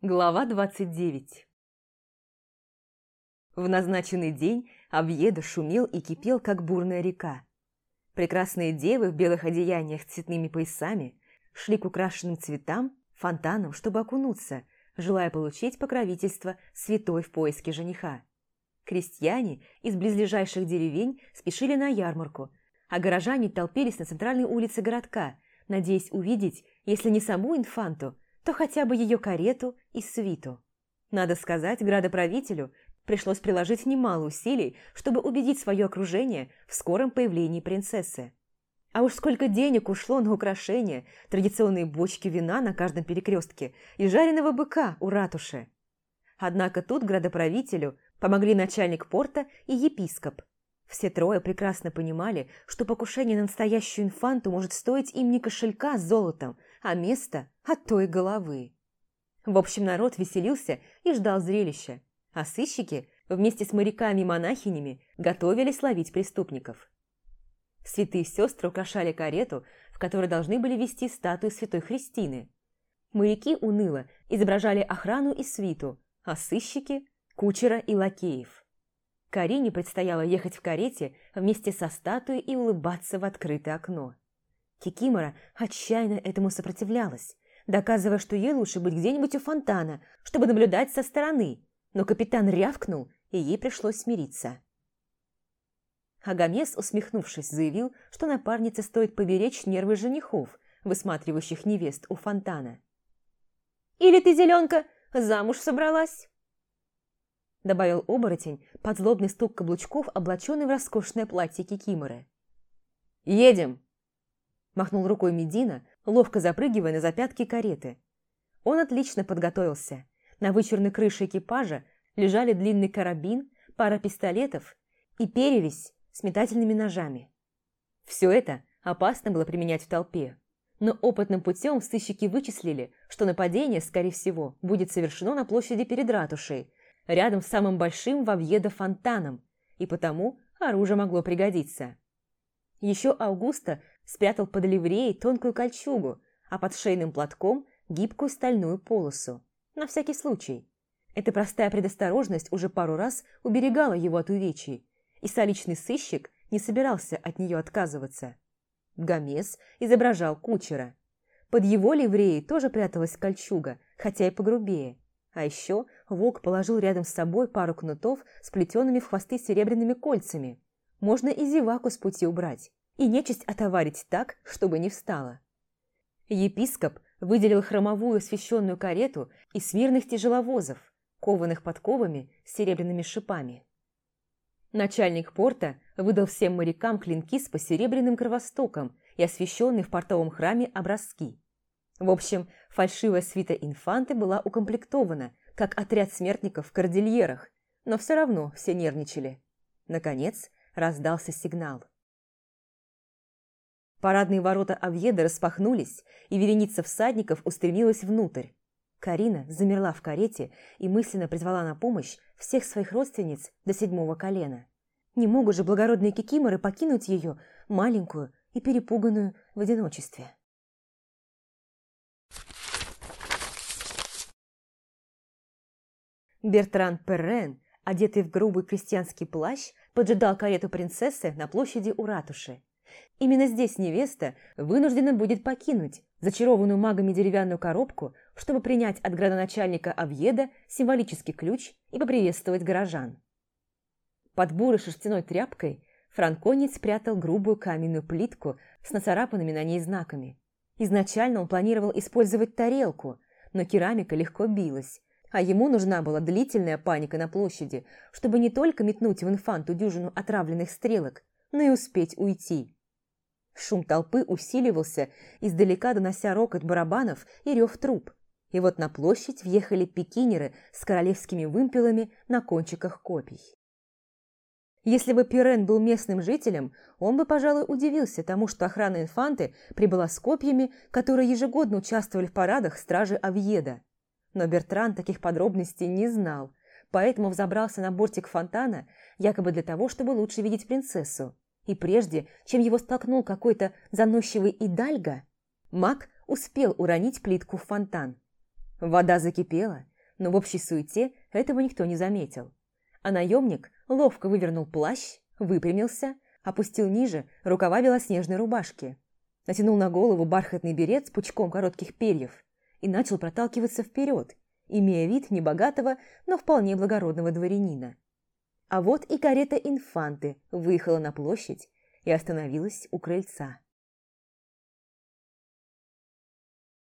Глава 29 В назначенный день Объеда шумел и кипел, как бурная река. Прекрасные девы в белых одеяниях с цветными поясами шли к украшенным цветам, фонтанам, чтобы окунуться, желая получить покровительство святой в поиске жениха. Крестьяне из близлежащих деревень спешили на ярмарку, а горожане толпились на центральной улице городка, надеясь увидеть, если не саму инфанту, то хотя бы ее карету и свиту. Надо сказать, градоправителю пришлось приложить немало усилий, чтобы убедить свое окружение в скором появлении принцессы. А уж сколько денег ушло на украшения, традиционные бочки вина на каждом перекрестке и жареного быка у ратуши. Однако тут градоправителю помогли начальник порта и епископ. Все трое прекрасно понимали, что покушение на настоящую инфанту может стоить им не кошелька с золотом, а место от той головы. В общем, народ веселился и ждал зрелища, а сыщики вместе с моряками и монахинями готовились ловить преступников. Святые сестры украшали карету, в которой должны были вести статую святой Христины. Моряки уныло изображали охрану и свиту, а сыщики – кучера и лакеев. Карине предстояло ехать в карете вместе со статуей и улыбаться в открытое окно. Кикимора отчаянно этому сопротивлялась, доказывая, что ей лучше быть где-нибудь у фонтана, чтобы наблюдать со стороны, но капитан рявкнул, и ей пришлось смириться. Агамес, усмехнувшись, заявил, что напарнице стоит поберечь нервы женихов, высматривающих невест у фонтана. «Или ты, зеленка, замуж собралась?» Добавил оборотень под злобный стук каблучков, облаченный в роскошное платье Кикиморы. «Едем!» Махнул рукой Медина, ловко запрыгивая на запятки кареты. Он отлично подготовился. На вычурной крыше экипажа лежали длинный карабин, пара пистолетов и перевесь с метательными ножами. Все это опасно было применять в толпе. Но опытным путем сыщики вычислили, что нападение, скорее всего, будет совершено на площади перед ратушей, рядом с самым большим Вавьедо фонтаном, и потому оружие могло пригодиться. Еще Аугуста спрятал под ливреей тонкую кольчугу, а под шейным платком гибкую стальную полосу. На всякий случай. Эта простая предосторожность уже пару раз уберегала его от увечий, и столичный сыщик не собирался от нее отказываться. Гомес изображал кучера. Под его ливреей тоже пряталась кольчуга, хотя и погрубее. А еще волк положил рядом с собой пару кнутов, сплетенными в хвосты серебряными кольцами. Можно и зеваку с пути убрать и нечисть отоварить так, чтобы не встала. Епископ выделил хромовую освященную карету из смирных тяжеловозов, кованых подковами с серебряными шипами. Начальник порта выдал всем морякам клинки с посеребряным кровостоком и освященные в портовом храме образки. В общем, фальшивая свита инфанты была укомплектована, как отряд смертников в кордильерах, но все равно все нервничали. Наконец раздался сигнал. Парадные ворота Авьеда распахнулись, и вереница всадников устремилась внутрь. Карина замерла в карете и мысленно призвала на помощь всех своих родственниц до седьмого колена. Не могут же благородные кикиморы покинуть ее, маленькую и перепуганную в одиночестве. Бертран Перрен, одетый в грубый крестьянский плащ, поджидал карету принцессы на площади у ратуши. Именно здесь невеста вынуждена будет покинуть зачарованную магами деревянную коробку, чтобы принять от градоначальника Авьеда символический ключ и поприветствовать горожан. Под бурой шерстяной тряпкой франконец спрятал грубую каменную плитку с нацарапанными на ней знаками. Изначально он планировал использовать тарелку, но керамика легко билась, а ему нужна была длительная паника на площади, чтобы не только метнуть в инфанту дюжину отравленных стрелок, но и успеть уйти. Шум толпы усиливался, издалека донося рокот барабанов и рев труб. И вот на площадь въехали пикинеры с королевскими вымпелами на кончиках копий. Если бы Пирен был местным жителем, он бы, пожалуй, удивился тому, что охрана инфанты прибыла с копьями, которые ежегодно участвовали в парадах стражи Авьеда. Но Бертран таких подробностей не знал, поэтому взобрался на бортик фонтана, якобы для того, чтобы лучше видеть принцессу. И прежде, чем его столкнул какой-то заносчивый идальга, маг успел уронить плитку в фонтан. Вода закипела, но в общей суете этого никто не заметил. А наемник ловко вывернул плащ, выпрямился, опустил ниже рукава белоснежной рубашки, натянул на голову бархатный берет с пучком коротких перьев и начал проталкиваться вперед, имея вид небогатого, но вполне благородного дворянина. А вот и карета инфанты выехала на площадь и остановилась у крыльца.